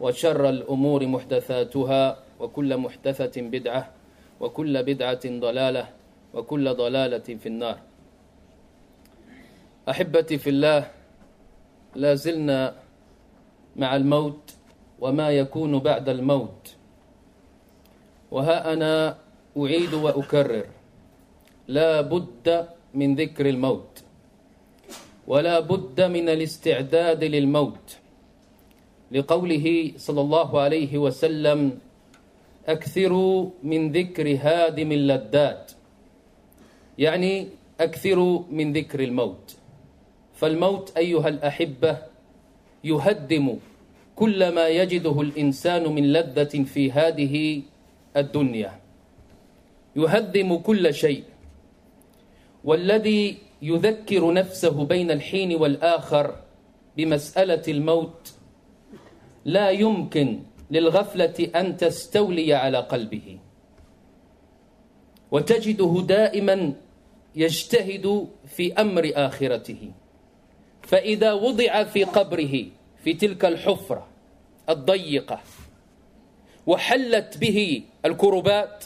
وشر الأمور محدثاتها وكل محدثة بدعة وكل بدعة ضلالة وكل ضلالة في النار. أحبتي في الله لا زلنا مع الموت وما يكون بعد الموت. وها أنا أعيد وأكرر لا بد من ذكر الموت ولا بد من الاستعداد للموت. لقوله صلى الله عليه وسلم أكثروا من ذكر هادم اللذات يعني أكثروا من ذكر الموت. فالموت أيها الأحبة يهدم كل ما يجده الإنسان من لذة في هذه الدنيا. يهدم كل شيء. والذي يذكر نفسه بين الحين والآخر بمسألة الموت لا يمكن للغفلة أن تستولي على قلبه. وتجده دائما يجتهد في أمر آخرته. فإذا وضع في قبره في تلك الحفرة الضيقة وحلت به الكربات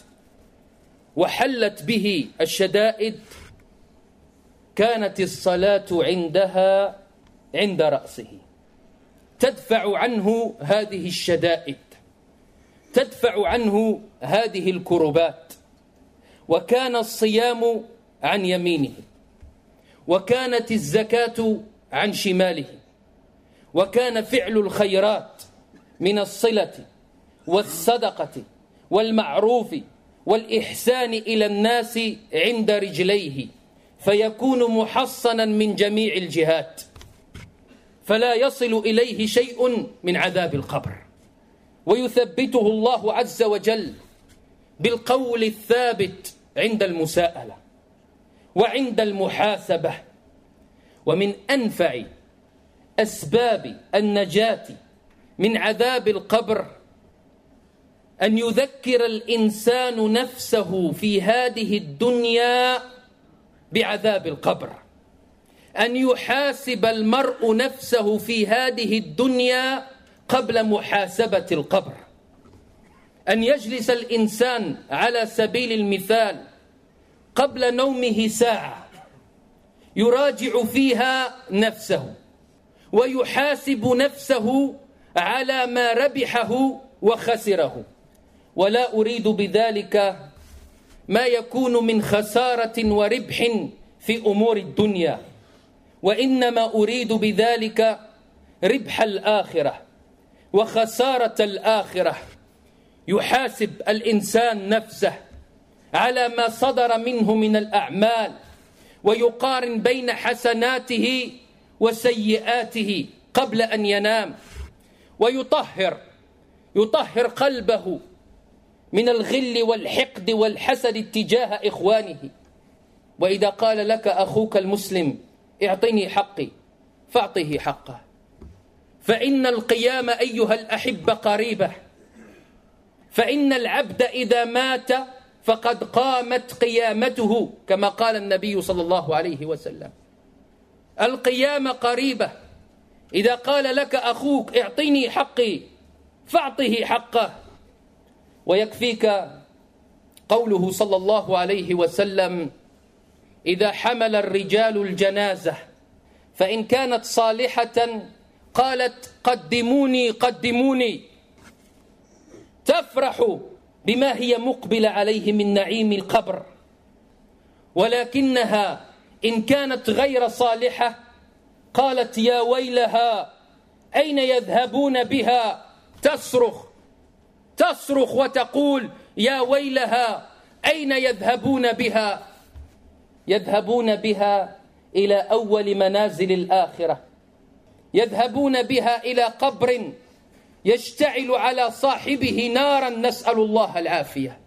وحلت به الشدائد كانت الصلاة عندها عند رأسه. تدفع عنه هذه الشدائد تدفع عنه هذه الكربات وكان الصيام عن يمينه وكانت الزكاة عن شماله وكان فعل الخيرات من الصلة والصدقة والمعروف والإحسان إلى الناس عند رجليه فيكون محصنا من جميع الجهات. فلا يصل إليه شيء من عذاب القبر. ويثبته الله عز وجل بالقول الثابت عند المساءلة وعند المحاسبة. ومن أنفع أسباب النجاة من عذاب القبر أن يذكر الإنسان نفسه في هذه الدنيا بعذاب القبر. أن يحاسب المرء نفسه في هذه الدنيا قبل محاسبة القبر. أن يجلس الإنسان على سبيل المثال قبل نومه ساعة يراجع فيها نفسه ويحاسب نفسه على ما ربحه وخسره. ولا أريد بذلك ما يكون من خسارة وربح في أمور الدنيا. وإنما أريد بذلك ربح الآخرة وخسارة الآخرة. يحاسب الإنسان نفسه على ما صدر منه من الأعمال ويقارن بين حسناته وسيئاته قبل أن ينام. ويطهر يطهر قلبه من الغل والحقد والحسد اتجاه إخوانه. وإذا قال لك أخوك المسلم اعطني حقي فاعطه حقه. فإن القيام أيها الأحبة قريبة. فإن العبد إذا مات فقد قامت قيامته كما قال النبي صلى الله عليه وسلم. القيامة قريبة. إذا قال لك أخوك اعطني حقي فاعطه حقه. ويكفيك قوله صلى الله عليه وسلم إذا حمل الرجال الجنازة فإن كانت صالحة قالت قدموني قدموني. تفرح بما هي مقبل عليه من نعيم القبر. ولكنها إن كانت غير صالحة قالت يا ويلها أين يذهبون بها؟ تصرخ تصرخ وتقول يا ويلها أين يذهبون بها؟ يذهبون بها إلى أول منازل الآخرة. يذهبون بها إلى قبر يشتعل على صاحبه نارا نسأل الله العافية.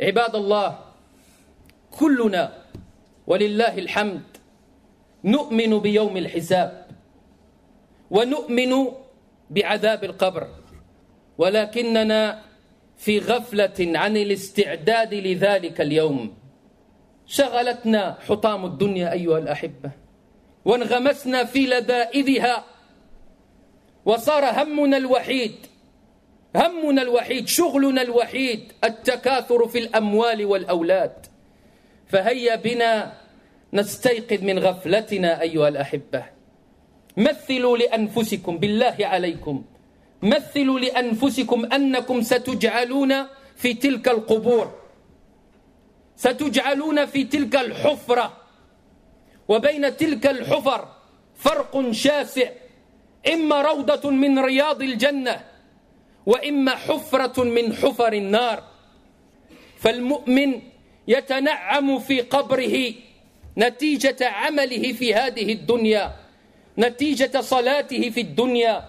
عباد الله كلنا ولله الحمد نؤمن بيوم الحساب ونؤمن بعذاب القبر ولكننا في غفلة عن الاستعداد لذلك اليوم. شغلتنا حطام الدنيا أيها الأحبة وانغمسنا في لذائذها وصار همنا الوحيد همنا الوحيد شغلنا الوحيد التكاثر في الأموال والأولاد. فهيا بنا نستيقظ من غفلتنا أيها الأحبة. مثلوا لأنفسكم بالله عليكم مثلوا لأنفسكم أنكم ستجعلون في تلك القبور ستجعلون في تلك الحفرة. وبين تلك الحفر فرق شاسع. إما روضة من رياض الجنة وإما حفرة من حفر النار. فالمؤمن يتنعم في قبره نتيجة عمله في هذه الدنيا نتيجة صلاته في الدنيا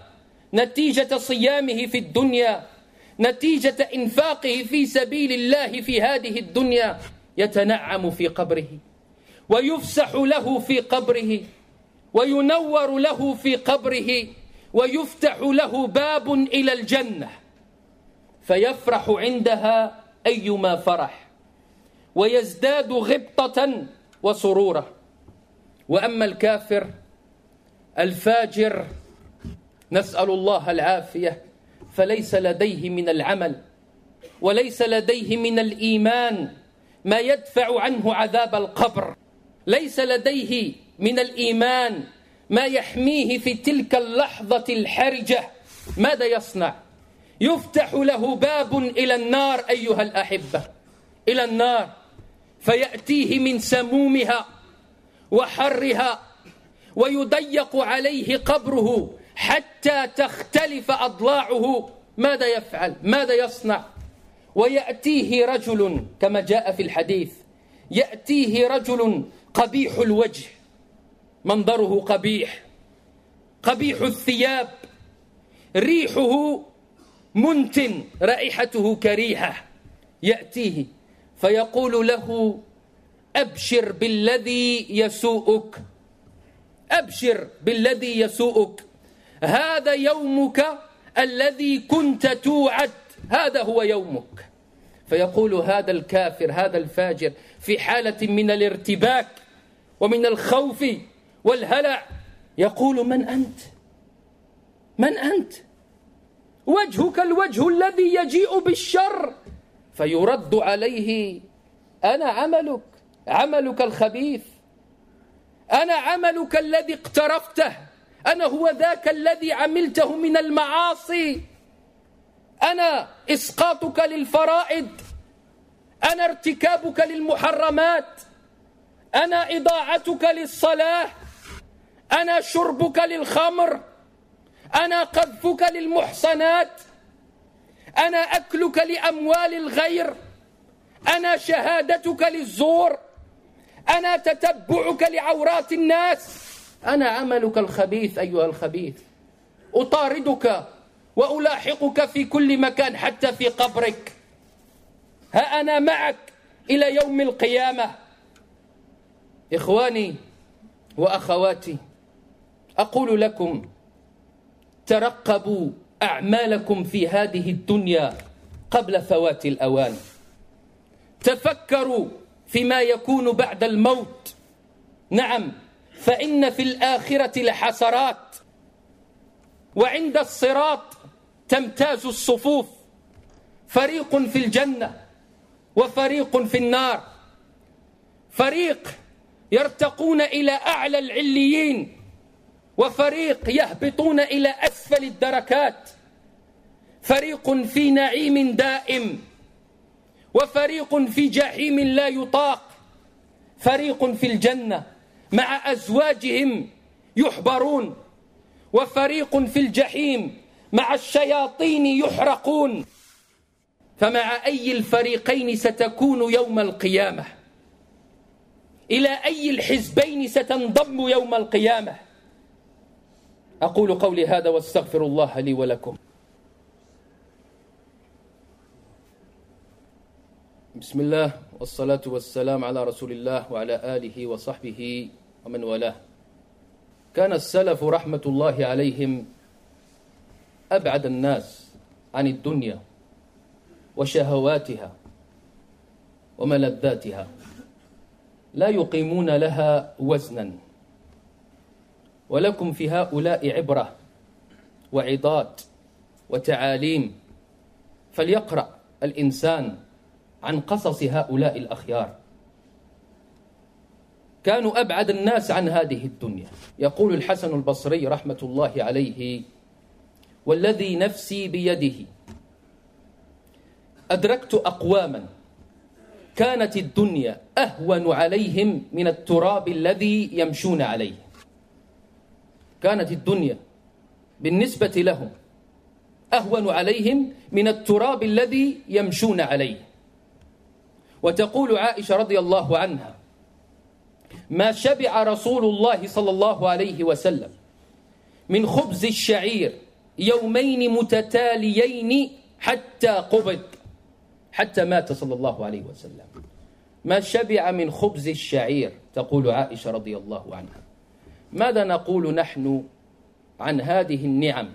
نتيجة صيامه في الدنيا نتيجة إنفاقه في سبيل الله في هذه الدنيا. يتنعم في قبره ويفسح له في قبره وينور له في قبره ويفتح له باب إلى الجنة فيفرح عندها أيما فرح ويزداد غبطة وسرورا وأما الكافر الفاجر نسأل الله العافية فليس لديه من العمل وليس لديه من الإيمان ما يدفع عنه عذاب القبر. ليس لديه من الإيمان ما يحميه في تلك اللحظة الحرجة. ماذا يصنع؟ يفتح له باب إلى النار أيها الأحبة. إلى النار. فيأتيه من سمومها وحرها ويضيق عليه قبره حتى تختلف أضلاعه. ماذا يفعل؟ ماذا يصنع؟ ويأتيه رجل كما جاء في الحديث يأتيه رجل قبيح الوجه منظره قبيح قبيح الثياب ريحه منتن رائحته كريهة يأتيه فيقول له أبشر بالذي يسوءك أبشر بالذي يسوءك هذا يومك الذي كنت توعد هذا هو يومك. فيقول هذا الكافر هذا الفاجر في حالة من الارتباك ومن الخوف والهلع يقول من أنت؟ من أنت؟ وجهك الوجه الذي يجيء بالشر فيرد عليه أنا عملك عملك الخبيث أنا عملك الذي اقترفته أنا هو ذاك الذي عملته من المعاصي. أنا إسقاطك للفرائض أنا ارتكابك للمحرمات أنا إضاعتك للصلاة أنا شربك للخمر أنا قذفك للمحصنات أنا أكلك لأموال الغير أنا شهادتك للزور أنا تتبعك لعورات الناس. أنا عملك الخبيث أيها الخبيث. أطاردك وألاحقك في كل مكان حتى في قبرك. ها أنا معك إلى يوم القيامة. إخواني وأخواتي أقول لكم ترقبوا أعمالكم في هذه الدنيا قبل فوات الأوان. تفكروا فيما يكون بعد الموت. نعم فإن في الآخرة لحسرات. وعند الصراط تمتاز الصفوف. فريق في الجنة وفريق في النار. فريق يرتقون إلى أعلى العليين وفريق يهبطون إلى أسفل الدركات. فريق في نعيم دائم وفريق في جحيم لا يطاق. فريق في الجنة مع أزواجهم يحبرون وفريق في الجحيم مع الشياطين يحرقون. فمع أي الفريقين ستكون يوم القيامة؟ إلى أي الحزبين ستنضم يوم القيامة؟ أقول قولي هذا واستغفر الله لي ولكم. بسم الله والصلاة والسلام على رسول الله وعلى آله وصحبه ومن والاه. كان السلف رحمة الله عليهم أبعد الناس عن الدنيا وشهواتها وملذاتها. لا يقيمون لها وزنا. ولكم في هؤلاء عبرة وعظات وتعاليم. فليقرأ الإنسان عن قصص هؤلاء الأخيار. كانوا أبعد الناس عن هذه الدنيا. يقول الحسن البصري رحمة الله عليه والذي نفسي بيده. أدركت أقواما كانت الدنيا أهون عليهم من التراب الذي يمشون عليه. كانت الدنيا بالنسبة لهم أهون عليهم من التراب الذي يمشون عليه. وتقول عائشة رضي الله عنها ما شبع رسول الله صلى الله عليه وسلم من خبز الشعير يومين متتاليين حتى قبض. حتى مات صلى الله عليه وسلم. ما شبع من خبز الشعير تقول عائشة رضي الله عنها. ماذا نقول نحن عن هذه النعم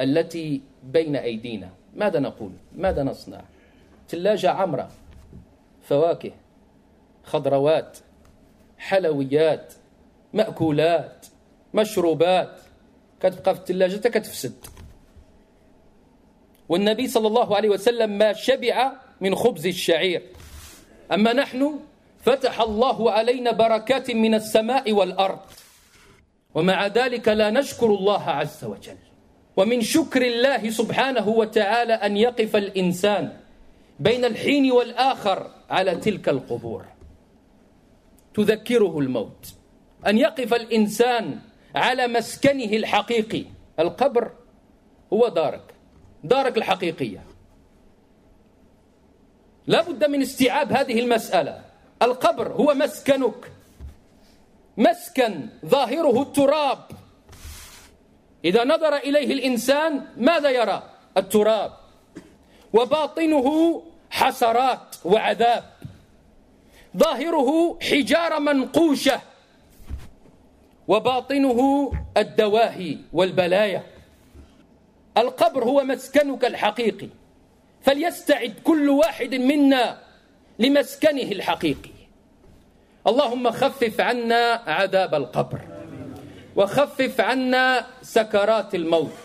التي بين أيدينا؟ ماذا نقول؟ ماذا نصنع؟ ثلاجة عمرة فواكه خضروات حلويات مأكولات مشروبات. كتبقى في الثلاجة كتفسد والنبي صلى الله عليه وسلم ما شبع من خبز الشعير. أما نحن فتح الله علينا بركات من السماء والأرض. ومع ذلك لا نشكر الله عز وجل. ومن شكر الله سبحانه وتعالى أن يقف الإنسان بين الحين والآخر على تلك القبور. تذكره الموت. أن يقف الإنسان على مسكنه الحقيقي. القبر هو دارك. دارك الحقيقية. لا بد من استيعاب هذه المسألة. القبر هو مسكنك. مسكن ظاهره التراب. إذا نظر إليه الإنسان ماذا يرى؟ التراب. وباطنه حسرات وعذاب. ظاهره حجارة منقوشة. وباطنه الدواهي والبلايا. القبر هو مسكنك الحقيقي. فليستعد كل واحد منا لمسكنه الحقيقي. اللهم خفف عنا عذاب القبر. وخفف عنا سكرات الموت.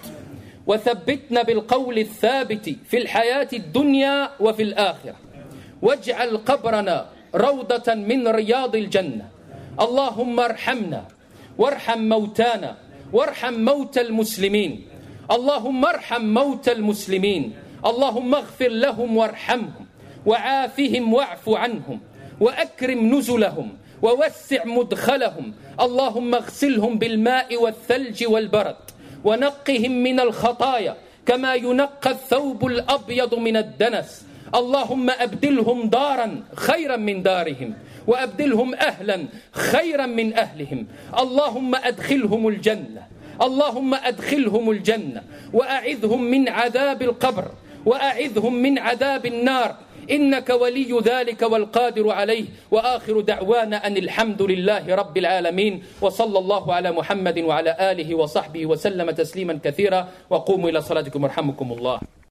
وثبتنا بالقول الثابت في الحياة الدنيا وفي الآخرة. واجعل قبرنا روضة من رياض الجنة. اللهم ارحمنا وارحم موتانا وارحم موتى المسلمين. اللهم ارحم موتى المسلمين. اللهم اغفر لهم وارحمهم وعافهم واعف عنهم وأكرم نزلهم ووسع مدخلهم. اللهم اغسلهم بالماء والثلج والبرد ونقهم من الخطايا كما ينقى الثوب الأبيض من الدنس. اللهم أبدلهم دارا خيرا من دارهم وأبدلهم أهلا خيرا من أهلهم. اللهم أدخلهم الجنة. اللهم أدخلهم الجنة وأعذهم من عذاب القبر وأعذهم من عذاب النار. إنك ولي ذلك والقادر عليه. وآخر دعوانا أن الحمد لله رب العالمين. وصلى الله على محمد وعلى آله وصحبه وسلم تسليما كثيرا. وقوموا إلى صلاتكم ورحمكم الله.